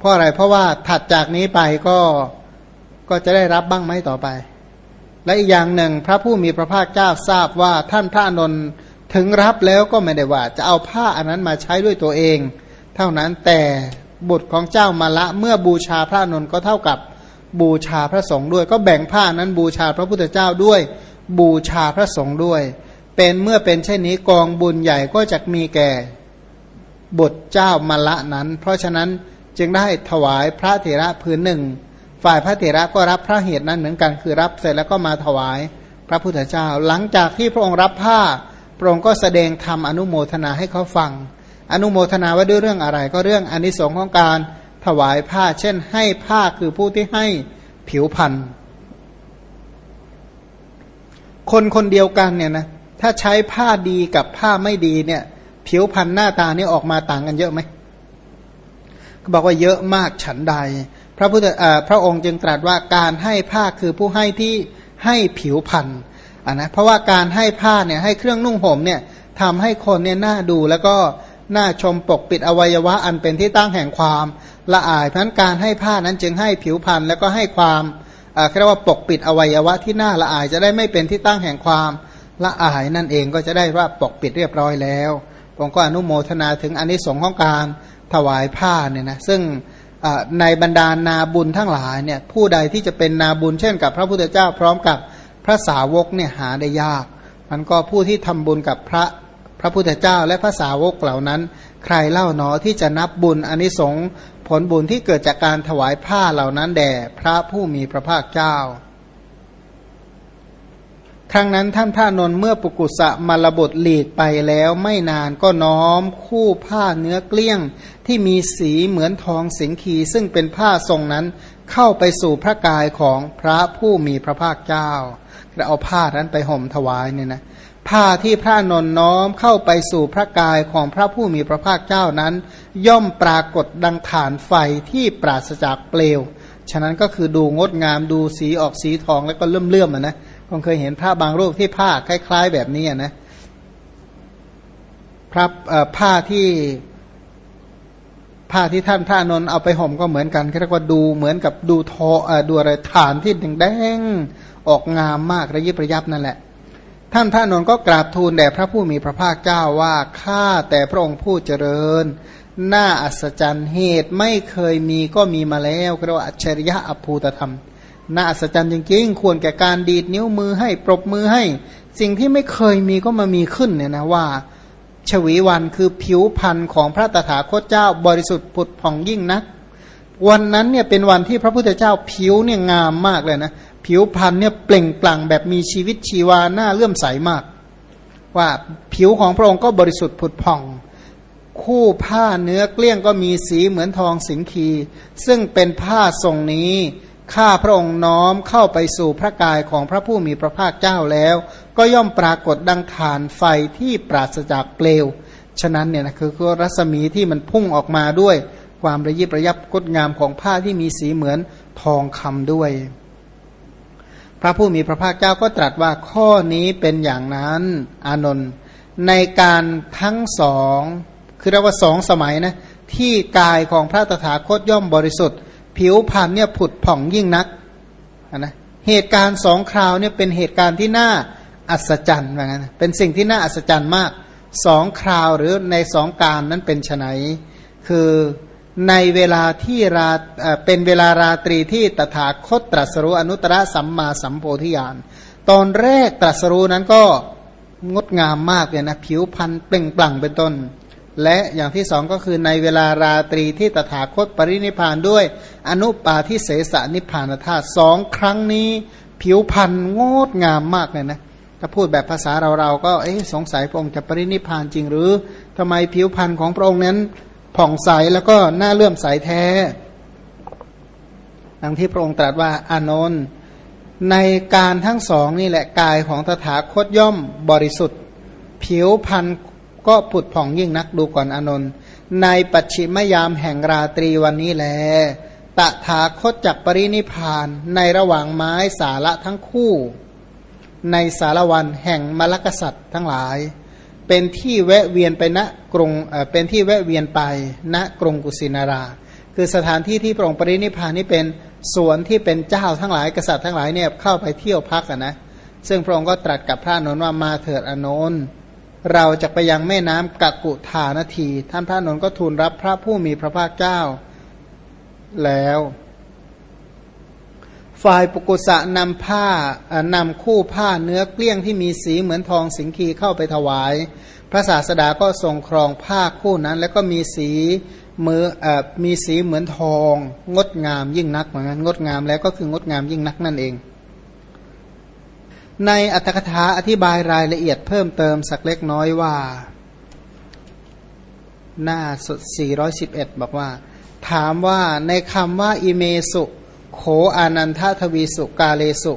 เพราะอะไรเพราะว่าถัดจากนี้ไปก็ก็จะได้รับบ้างไหมต่อไป และอีกอย่างหนึ่งพระผู้มีพระภาคเจ้าทราบว่าท่านพระนนท์ถึงรับแล้วก็ไม่ได้ว่า จะเอาผ้าอันนั้นมาใช้ด้วยตัวเอง เท่านั้นแต่บุตรของเจ้ามาละเมื่อบูชาพระนนท์ก็เท่ากับบูชาพระสงฆ์ด้วย ก็แบ่งผ้านั้นบูชาพระพุทธเจ้าด้วย บูชาพระสงฆ์ด้วย เป็นเมื่อเป็นเช่นนี้กองบุญใหญ่ก็จะมีแก่บุตรเจ้ามาละนั้น เพราะฉะนั้น จึงได้ถวายพระเถระพื้นหนึ่ง ฝ่ายพระเถระก็รับพระเหตุนั้นเหมือนกันคือรับเสร็จแล้วก็มาถวายพระพุทธเจ้า หลังจากที่พระองค์รับผ้า พระองค์ก็แสดงธรรมอนุโมทนาให้เขาฟัง อนุโมทนาว่าด้วยเรื่องอะไร ก็เรื่องอนิสงค์ของการถวายผ้า เช่น ให้ผ้าคือผู้ที่ให้ผิวพันธ์คนคนเดียวกันเนี่ยนะถ้าใช้ผ้าดีกับผ้าไม่ดีเนี่ย ผิวพันธ์หน้าตานี่ออกมาต่างกันเยอะไหม บอกว่าเยอะมากฉันใด พระพุทธพระองค์จึงตรัสว่าการให้ผ้าคือผู้ให้ที่ให้ผิวพันธ์อะนะเพราะว่าการให้ผ้าเนี่ยให้เครื่องนุ่งห่มเนี่ยทำให้คนเนี่ยน่าดูแล้วก็น่าชมปกปิดอวัยวะอันเป็นที่ตั้งแห่งความละอายเพราะนั้นการให้ผ้านั้นจึงให้ผิวพันธ์แล้วก็ให้ความเรียกว่าปกปิดอวัยวะที่น่าละอายจะได้ไม่เป็นที่ตั้งแห่งความละอายนั่นเองก็จะได้ว่าปกปิดเรียบร้อยแล้วผมก็อนุโมทนาถึงอนนิสงส์ของการ ถวายผ้าเนี่ยนะซึ่งในบรรดานาบุญทั้งหลายเนี่ยผู้ใดที่จะเป็นนาบุญเช่นกับพระพุทธเจ้าพร้อมกับพระสาวกเนี่ยหาได้ยากมันก็ผู้ที่ทำบุญกับพระพระพุทธเจ้าและพระสาวกเหล่านั้น ใครเล่าหนอที่จะนับบุญอนนิสงผลบุญที่เกิดจากการถวายผ้าเหล่านั้นแด่พระผู้มีพระภาคเจ้า ครั้งนั้นท่านพระนนท์เมื่อปุกุสะมารบทหลีกไปแล้วไม่นานก็น้อมคู่ผ้าเนื้อเกลี้ยง ที่มีสีเหมือนทองสิงคีซึ่งเป็นผ้าทรงนั้นเข้าไปสู่พระกายของพระผู้มีพระภาคเจ้าแล้วเอาผ้านั้นไปห่มถวายเนี่ยนะผ้าที่พระนนน้อมเข้าไปสู่พระกายของพระผู้มีพระภาคเจ้านั้น ย่อมปรากฏดังฐานไฟที่ปราศจากเปลว ฉะนั้นก็คือดูงดงามดูสีออกสีทองแล้วก็เลื่อมเลื่อมนะ คงเคยเห็นผ้าบางรูปที่ผ้าคล้าย ๆ แบบนี้นะพระผ้าที่ผ้าที่ท่านพระนนเอาไปห่มก็เหมือนกันเรียกว่าดูเหมือนกับดูทอดูอะไรฐานที่แดงออกงามมากระยิบระยับนั่นแหละ ท่านพระนนท์ก็กราบทูลแด่พระผู้มีพระภาคเจ้าว่าข้าแต่พระองค์ผู้เจริญน่าอัศจรรย์เหตุไม่เคยมีก็มีมาแล้วเรียกว่าอัจฉริยะอภูตธรรม น่าอัศจรรย์จริงๆ ควรแก่การดีดนิ้วมือให้ปรบมือให้ สิ่งที่ไม่เคยมีก็มามีขึ้นเนี่ยนะว่าชวีวันคือผิวพันธ์ของพระตถาคตเจ้าบริสุทธิ์ผุดผ่องยิ่งนัก วันนั้นเนี่ยเป็นวันที่พระพุทธเจ้าผิวเนี่ยงามมากเลยนะผิวพรรณเนี่ยเปล่งปลั่งแบบมีชีวิตชีวาหน้าเลื่อมใสมาก ว่าผิวของพระองค์ก็บริสุทธิ์ผุดผ่อง คู่ผ้าเนื้อเกลี้ยงก็มีสีเหมือนทองสิงคี ซึ่งเป็นผ้าทรงนี้ ข้าพระองค์น้อมเข้าไปสู่พระกายของพระผู้มีพระภาคเจ้าแล้ว ก็ย่อมปรากฏดังฐานไฟที่ปราศจากเปลว ฉะนั้นเนี่ยนะคือรัศมีที่มันพุ่งออกมาด้วย ความระยิบระยับกดงามของผ้าที่มีสีเหมือนทองคำด้วย พระผู้มีพระภาคเจ้าก็ตรัสว่าข้อนี้เป็นอย่างนั้นอานนท์ในการทั้งสอง คือเรียกว่าสองสมัยนะที่กายของพระตถาคตย่อมบริสุทธิ์ ผิวพรรณเนี่ยผุดผ่องยิ่งนักนะเหตุการณ์สองคราวเนี่ยเป็นเหตุการณ์ที่น่าอัศจรรย์ว่างั้นเป็นสิ่งที่น่าอัศจรรย์มากสองคราวหรือในสองการนั้นเป็นไนคือในเวลาที่ราเป็นเวลาราตรีที่ตถาคตตรัสรู้อนุตตรสัมมาสัมโพธิญาณตอนแรกตรัสรู้นั้นก็งดงามมากเลยนะผิวพันเปล่งปลั่งเป็นต้น และอย่างที่สองก็คือในเวลาราตรีที่ตถาคตปรินิพานด้วย อนุปาทิเสสนิพานธาตุสองครั้งนี้ ผิวพันธ์งดงามมากเลยนะถ้าพูดแบบภาษาเราเราก็เอ๊สงสัยพระองค์จะปรินิพานจริงหรือทำไมผิวพันธ์ของพระองค์นั้น ผ่องใสแล้วก็น่าเลื่อมใสแท้ดังที่พระองค์ตรัสว่าอานนท์ในการทั้งสองนี่แหละกายของตถาคตย่อมบริสุทธิ์ ผิวพันธ์ ก็ผุดผ่องยิ่งนักดูก่อนอนนท์ในปัจฉิมยามแห่งราตรีวันนี้แลตถาคตจักปรินิพานในระหว่างไม้สาระทั้งคู่ ในสารวันแห่งมรรคสัตว์ทั้งหลาย เป็นที่แวะเวียนไปณกรุงเป็นที่แวะเวียนไปณกรุงกุสินารา คือสถานที่ที่พระองค์ปรินิพพานนี่เป็นสวนที่เป็นเจ้าทั้งหลายกษัตริย์ทั้งหลายเนี่ยเข้าไปเที่ยวพักนะซึ่งพระองค์ก็ตรัสกับพระนนท์ว่ามาเถิดอนนท์ เราจะไปยังแม่น้ำกักุธานาที ท่านพระนนท์ก็ทูลรับพระผู้มีพระภาคเจ้า แล้ว ฝ่ายปุกุสะนำผ้านำคู่ผ้าเนื้อเกลี้ยงที่มีสีเหมือนทองสิงคีเข้าไปถวาย พระศาสดาก็ทรงครองผ้าคู่นั้น แล้วก็มีสีมืออมีสีเหมือนทอง งดงามยิ่งนักเหมือนกันงดงามแล้วก็คืองดงามยิ่งนักนั่นเอง ในอัตถกถาอธิบายรายละเอียดเพิ่มเติมสักเล็กน้อยว่า หน้า 411 บอกว่า ถามว่าในคำว่าอิเมสุโขอานันททวีสุกาเลสุ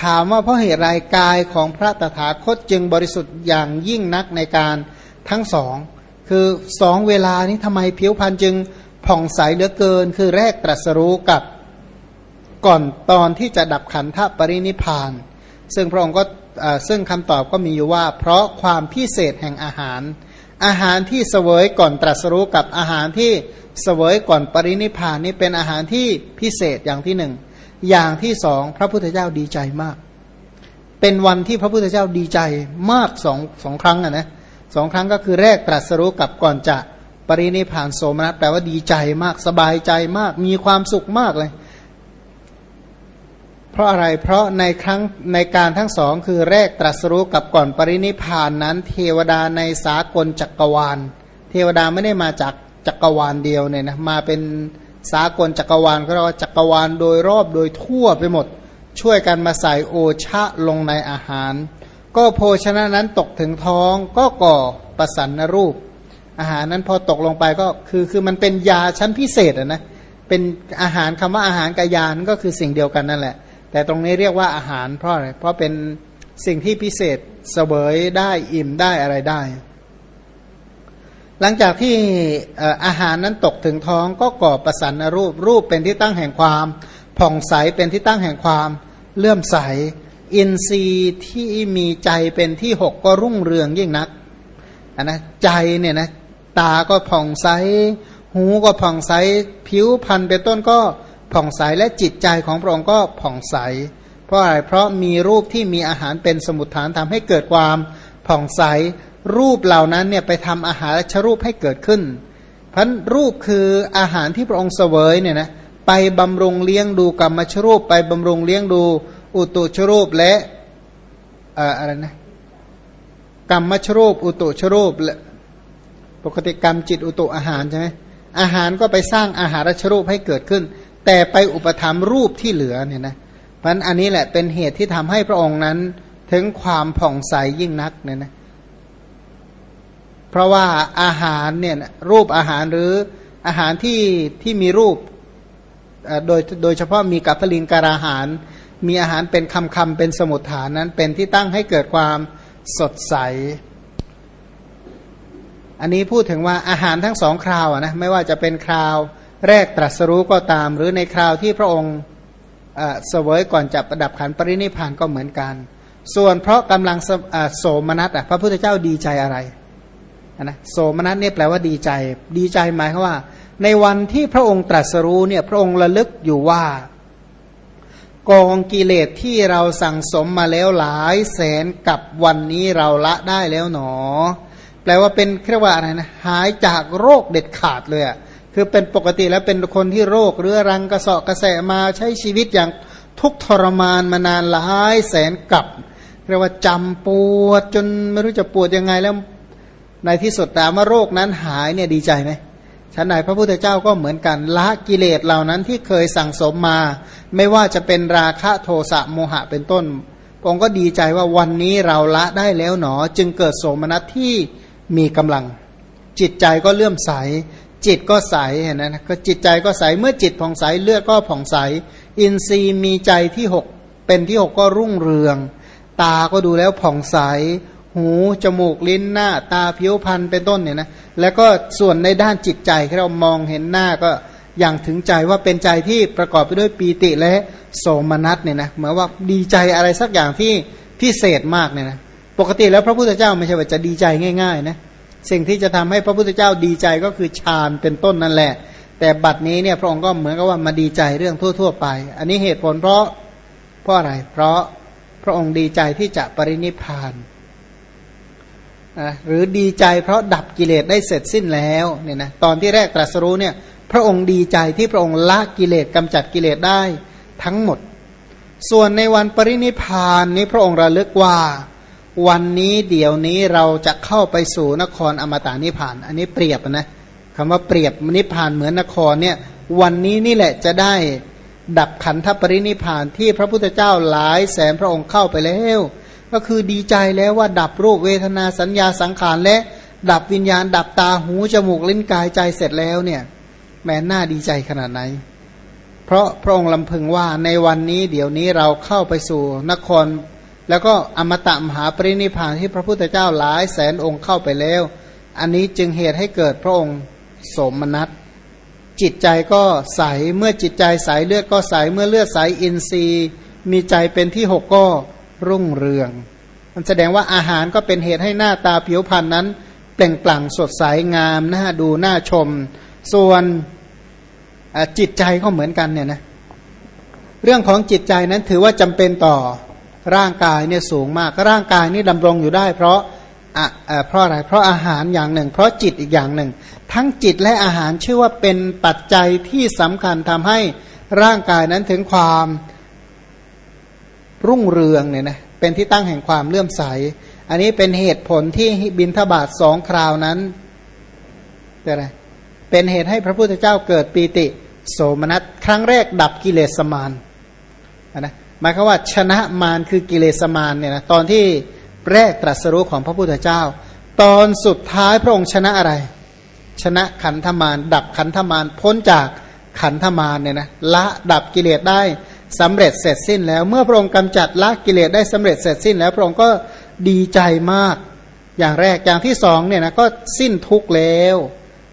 ถามว่าเพราะเหตุไรกายของพระตถาคตจึงบริสุทธิ์อย่างยิ่งนักในการทั้งสอง คือสองเวลานี้ทำไมผิวพรรณจึงผ่องใสเหลือเกิน คือแรกตรัสรู้กับก่อนตอนที่จะดับขันธปรินิพาน ซึ่งพระองค์ก็ซึ่งคำตอบก็มีอยู่ว่า เพราะความพิเศษแห่งอาหาร อาหารที่เสวยก่อนตรัสรู้กับอาหารที่เสวยก่อนปรินิพานนี่เป็นอาหารที่พิเศษอย่างที่หนึ่งอย่างที่สองพระพุทธเจ้าดีใจมาก เป็นวันที่พระพุทธเจ้าดีใจมากสองสองครั้งอะนะสองครั้งก็คือแรกตรัสรู้กับก่อนจะปรินิพานโสมนัสแปลว่าดีใจมากสบายใจมาก มีความสุขมากเลย ราะอะไร เพราะในครั้งในการทั้งสองคือแรกตรัสรู้กับก่อนปรินิพานนั้น เทวดาในสากลจักรวาล เทวดาไม่ได้มาจากจักรวาลเดียวเนี่ยนะมาเป็นสากลจักรวาลก็เรียกว่าจักรวาลโดยรอบโดยทั่วไปหมด ช่วยกันมาใส่โอชะลงในอาหาร ก็โภชนะนั้นตกถึงท้องก็ก่อประสันนรูป อาหารนั้นพอตกลงไปก็คือคือมันเป็นยาชั้นพิเศษอะนะเป็นอาหารคำว่าอาหารกับยานก็คือสิ่งเดียวกันนั่นแหละ แต่ตรงนี้เรียกว่าอาหารเพราะอะไรเพราะเป็นสิ่งที่พิเศษเสวยได้อิ่มได้อะไรได้ หลังจากที่อาหารนั้นตกถึงท้องก็ก่อประสันนรูปรูปเป็นที่ตั้งแห่งความ ผ่องใสเป็นที่ตั้งแห่งความเลื่อมใส อินทรีย์ที่มีใจเป็นที่หกก็รุ่งเรืองยิ่งนักนนะใจเนี่ยนะตาก็ผ่องใส หูก็ผ่องใส ผิวพรรณเป็นต้นก็ ผ่องใสและจิตใจของพระองค์ก็ผ่องใส เพราะอะไรเพราะมีรูปที่มีอาหารเป็นสมุทฐานทำให้เกิดความผ่องใสรูปเหล่านั้นเนี่ยไปทำอาหารชรูปให้เกิดขึ้นพันรูปคืออาหารที่พระองค์เสวยเนี่ยนะไปบำรุงเลี้ยงดูกรรมชรูป ไปบำรุงเลี้ยงดูอุตุชรูปและอะไรนะกรรมมชรูป อุตุชรูปและปกติกรรมจิตอุตุอาหารใช่ไหมอาหารก็ไปสร้างอาหารชรูปให้เกิดขึ้น แต่ไปอุปธรรมรูปที่เหลือเนี่ยนะเพราะอันนี้แหละเป็นเหตุที่ทำให้พระองค์นั้นถึงความผ่องใสยิ่งนักเนี่ยนะเพราะว่าอาหารเนี่ยรูปอาหารหรืออาหารที่ที่มีรูปโดยโดยเฉพาะมีกัปลิงการอาหาร มีอาหารเป็นคำคำเป็นสมุดฐานนั้นเป็นที่ตั้งให้เกิดความสดใส อันนี้พูดถึงว่าอาหารทั้งสองคราวนะไม่ว่าจะเป็นคราว แรกตรัสรู้ก็ตาม หรือในคราวที่พระองค์เสวยก่อนจะประดับขันปรินิพานก็เหมือนกัน ส่วนเพราะกำลังโสมนัสพระพุทธเจ้าดีใจอะไรนะโสมนัสเนี่ยแปลว่าดีใจ ดีใจหมายว่า ในวันที่พระองค์ตรัสรู้เนี่ยพระองค์ระลึกอยู่ว่ากองกิเลสที่เราสั่งสมมาแล้วหลายแสนกับวันนี้เราละได้แล้วหนอ แปลว่าเป็นเรียกว่าอะไรนะหายจากโรคเด็ดขาดเลยอะ คือเป็นปกติแล้วเป็นคนที่โรคเรื้อรังกระสอบกระแสมาใช้ชีวิตอย่างทุกทรมานมานานหลายแสนกับเรียกว่าจำปวดจนไม่รู้จะปวดยังไงแล้วในที่สุดแต่ว่าโรคนั้นหายเนี่ยดีใจไหมฉันไหนพระพุทธเจ้าก็เหมือนกันละกิเลสเหล่านั้นที่เคยสั่งสมมา ไม่ว่าจะเป็นราคะโทสะโมหะเป็นต้นองค์ก็ดีใจว่าวันนี้เราละได้แล้วหนอ จึงเกิดโสมนัสที่มีกำลัง จิตใจก็เลื่อมใส จิตก็ใสเห็นนะก็จิตใจก็ใสเมื่อจิตผ่องใสเลือดก็ผ่องใส อินทรีย์มีใจที่หกเป็นที่หกก็รุ่งเรือง ตาก็ดูแล้วผ่องใส หูจมูกลิ้นหน้า ตาผิวพรรณเป็นต้นเนี่ยนะแล้วก็ส่วนในด้านจิตใจที่เรามองเห็นหน้าก็อย่างถึงใจว่าเป็นใจที่ประกอบไปด้วยปีติและโสมนัสเนี่ยนะเหมือนว่าดีใจอะไรสักอย่างที่พิเศษมากเนี่ยนะปกติแล้วพระพุทธเจ้าไม่ใช่ว่าจะดีใจง่าย ๆ นะ สิ่งที่จะทำให้พระพุทธเจ้าดีใจก็คือฌานเป็นต้นนั่นแหละ แต่บัดนี้เนี่ยพระองค์ก็เหมือนกับว่ามาดีใจเรื่องทั่ว ๆ ไป อันนี้เหตุผลเพราะเพราะอะไร เพราะพระองค์ดีใจที่จะปรินิพานหรือดีใจเพราะดับกิเลสได้เสร็จสิ้นแล้วเนี่ยนะตอนที่แรกตรัสรู้เนี่ยพระองค์ดีใจที่พระองค์ละกิเลสกำจัดกิเลสได้ทั้งหมด ส่วนในวันปรินิพานนี้พระองค์ระลึกว่า วันนี้เดี๋ยวนี้เราจะเข้าไปสู่นครอมตะนิพาน อันนี้เปรียบนะคำว่าเปรียบนิพานเหมือนนครเนี่ย วันนี้นี่แหละจะได้ดับขันธปรินิพานที่พระพุทธเจ้าหลายแสนพระองค์เข้าไปแล้ว ก็คือดีใจแล้วว่าดับรูปเวทนาสัญญาสังขารและ ดับวิญญาณ ดับตาหูจมูกลิ้นกายใจเสร็จแล้วเนี่ย แม้น่าดีใจขนาดไหน เพราะพระองค์ลำพึงว่าในวันนี้เดี๋ยวนี้เราเข้าไปสู่นคร แล้วก็อมตะมหาปรินิพานที่พระพุทธเจ้าหลายแสนองค์เข้าไปแล้ว อันนี้จึงเหตุให้เกิดพระองค์สมนัตจิตใจก็ใสเมื่อจิตใจใสเลือดก็ใสเมื่อเลือดใสอินทรีย์ มีใจเป็นที่หกก็รุ่งเรือง มันแสดงว่าอาหารก็เป็นเหตุให้หน้าตาผิวพรรณนั้น เปล่งปลั่งสดใสงามน่าดูน่าชม ส่วนจิตใจก็เหมือนกันเนี่ยนะเรื่องของจิตใจนั้นถือว่าจำเป็นต่อ ร่างกายเนี่ยสูงมาก ร่างกายนี่ดำรงอยู่ได้ เพราะอะเพราะอะไร เพราะอาหารอย่างหนึ่ง เพราะจิตอีกอย่างหนึ่ง ทั้งจิตและอาหารชื่อว่าเป็นปัจจัยที่สำคัญทำให้ร่างกายนั้นถึงความรุ่งเรืองเนี่ยนะเป็นที่ตั้งแห่งความเลื่อมใส อันนี้เป็นเหตุผลที่บินทบาทสองคราวนั้นอะไรเป็นเหตุให้พระพุทธเจ้าเกิดปีติ โสมนัสครั้งแรกดับกิเลสมารนะ หมายความว่าชนะมารคือกิเลสมารเนี่ยนะตอนที่แรกตรัสรู้ของพระพุทธเจ้า ตอนสุดท้ายพระองค์ชนะอะไร ชนะขันธมารดับขันธมารพ้นจากขันธมารเนี่ยนะละดับกิเลสได้สำเร็จเสร็จสิ้นแล้ว เมื่อพระองค์กำจัดละกิเลสได้สำเร็จเสร็จสิ้นแล้วพระองค์ก็ดีใจมากอย่างแรกอย่างที่สองเนี่ยนะก็สิ้นทุกข์แล้ว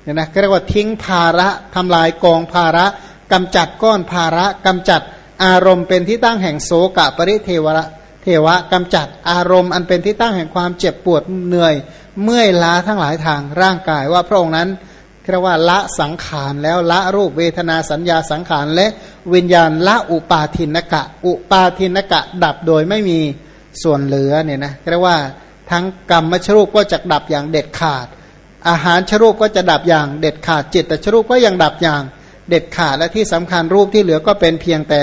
เนี่ยนะเรียกว่าทิ้งภาระทำลายกองภาระกำจัดก้อนภาระกำจัด อารมณ์เป็นที่ตั้งแห่งโสกะปริเทวะเทวะกำจัดอารมณ์อันเป็นที่ตั้งแห่งความเจ็บปวดเหนื่อย เมื่อยล้าทั้งหลายทางร่างกายว่าพระองค์นั้นเรียกว่าละสังขารแล้วละรูปเวทนาสัญญาสังขารและวิญญาณละอุปาทินกะ อุปาทินกะดับโดยไม่มีส่วนเหลือเนี่ยนะเรียกว่าทั้งกรรมชรูปก็จะดับอย่างเด็ดขาด อาหารชรูปก็จะดับอย่างเด็ดขาดจิตแต่ชรูปก็ยังดับอย่างเเด็ดขาดและที่สำคัญรูปที่เหลือก็เป็นเพียงแต่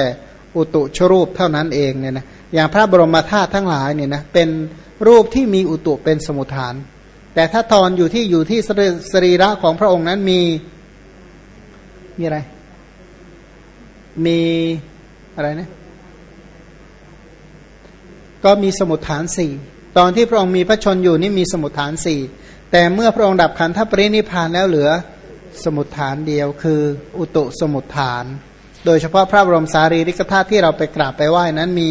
อุตุชรูปเท่านั้นเองเนี่ยนะอย่างพระบรมธาตุทั้งหลายเนี่ยนะเป็นรูปที่มีอุตุเป็นสมุทฐาน แต่ถ้าตอนอยู่ที่อยู่ที่สรีระของพระองค์นั้นมีมีอะไร มีอะไรนะก็มีสมุทฐานสี่ตอนที่พระองค์มีพระชนอยู่นี่มีสมุทฐานสี่แต่เมื่อพระองค์ดับขันธปรินิพานแล้วเหลือ สมุทฐานเดียวคือ อุตุสมุทฐาน โดยเฉพาะพระบรมสารีริกธาตุที่เราไปกราบไปไหว้นั้นมี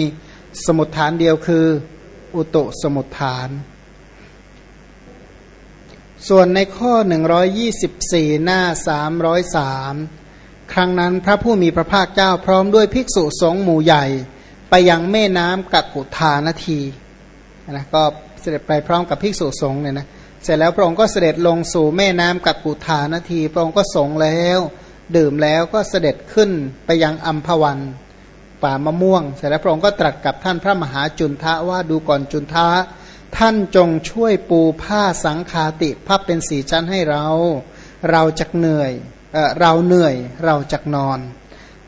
สมุทฐานเดียวคือ อุตุสมุทฐาน ส่วนในข้อ 124 หน้า 303 ครั้งนั้นพระผู้มีพระภาคเจ้าพร้อมด้วยภิกษุสงฆ์หมู่ใหญ่ ไปยังแม่น้ำกักกุทานาทีนะก็เสด็จไปพร้อมกับภิกษุสงฆ์เนี่ยนะ เสร็จแล้วพระองค์ก็เสด็จลงสู่แม่น้ำกักกุทานาที พระองค์ก็สงแล้ว ดื่มแล้วก็เสด็จขึ้นไปยังอัมพวันป่ามะม่วง เสร็จแล้วพระองค์ก็ตรัสกับท่านพระมหาจุนทะว่าดูก่อนจุนทะท่านจงช่วยปูผ้าสังคาติพับเป็นสีชั้นให้เรา เราจะเหนื่อยเเราเหนื่อยเราจะนอน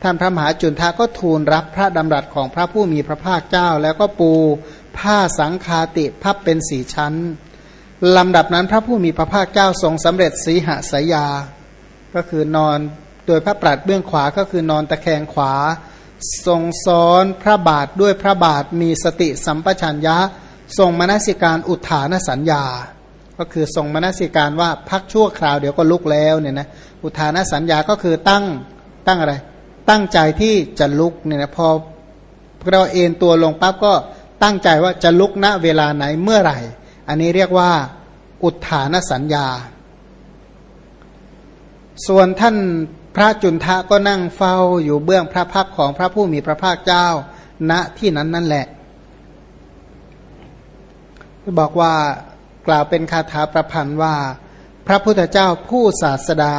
ท่านพระมหาจุนทะก็ทูลรับพระดำรัสของพระผู้มีพระภาคเจ้า แล้วก็ปูผ้าสังคาติพับเป็นสีชั้น ลำดับนั้นพระผู้มีพระภาคเจ้าทรงสำเร็จสีหสายา ก็คือนอนโดยพระปราดเบื้องขวาก็คือนอนตะแคงขวา ทรงซ้อนพระบาทด้วยพระบาทมีสติสัมปชัญญะ ทรงมนสิการอุทานสัญญา ก็คือทรงมนสิการว่าพักชั่วคราวเดี๋ยวก็ลุกแล้วเนี่ยนะอุทานสัญญาก็คือตั้งตั้งอะไร ตั้งใจที่จะลุกเนี่ยนะพอเราเอ็นตัวลงปั๊บก็ตั้งใจว่าจะลุกณเวลาไหนเมื่อไหร่ อันนี้เรียกว่า อุทานสัญญา ส่วนท่านพระจุนทะก็นั่งเฝ้าอยู่เบื้องพระพักของพระผู้มีพระภาคเจ้า ณที่นั้นนั่นแหละ บอกว่ากล่าวเป็นคาถาประพันธ์ว่า พระพุทธเจ้าผู้ศาสดา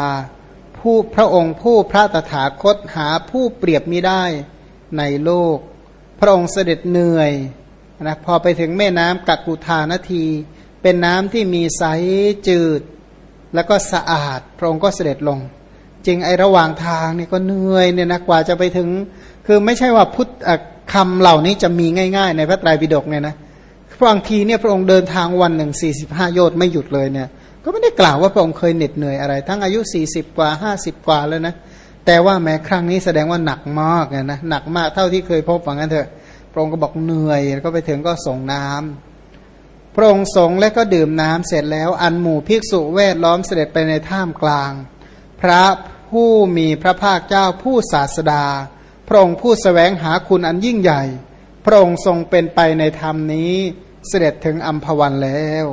ผผู้พระองค์ผู้พระตถาคตหาผู้เปรียบมิได้ในโลก พระองค์เสด็จเหนื่อย นะพอไปถึงแม่น้ำกักุธานาที เป็นน้ำที่มีใสจืด แล้วก็สะอาด พระองค์ก็เสด็จลง จริงไอระหว่างทางเนี่ยก็เหนื่อยเนี่ยนะกว่าจะไปถึง คือไม่ใช่ว่าพุทธคำเหล่านี้จะมีง่าย ๆ ในพระไตรปิฎกเนี่ยนะบางทีเนี่ยพระองค์เดินทางวันหนึ่งสี่สิบห้าโยชน์ไม่หยุดเลยเนี่ย ก็ไม่ได้กล่าวว่าพระองค์เคยเหน็ดเหนื่อยอะไร ทั้งอายุสี่สิบกว่าห้าสิบกว่าแล้วนะแต่ว่าแม้ครั้งนี้แสดงว่าหนักมากนะหนักมากเท่าที่เคยพบว่างั้นเถอะ ระองค์ก็บอกเหนื่อยแล้วก็ไปถึงก็ส่งน้ำพระองค์สงและก็ดื่มน้ำเสร็จแล้ว อันหมู่ภิกษุแวดล้อมเสด็จไปในถ้ำกลาง พระผู้มีพระภาคเจ้าผู้ศาสดา พระองค์ผู้สแสวงหาคุณอันยิ่งใหญ่ พระองค์ทรงเป็นไปในธรรมนี้เสด็จถึงอัมพวันแล้ว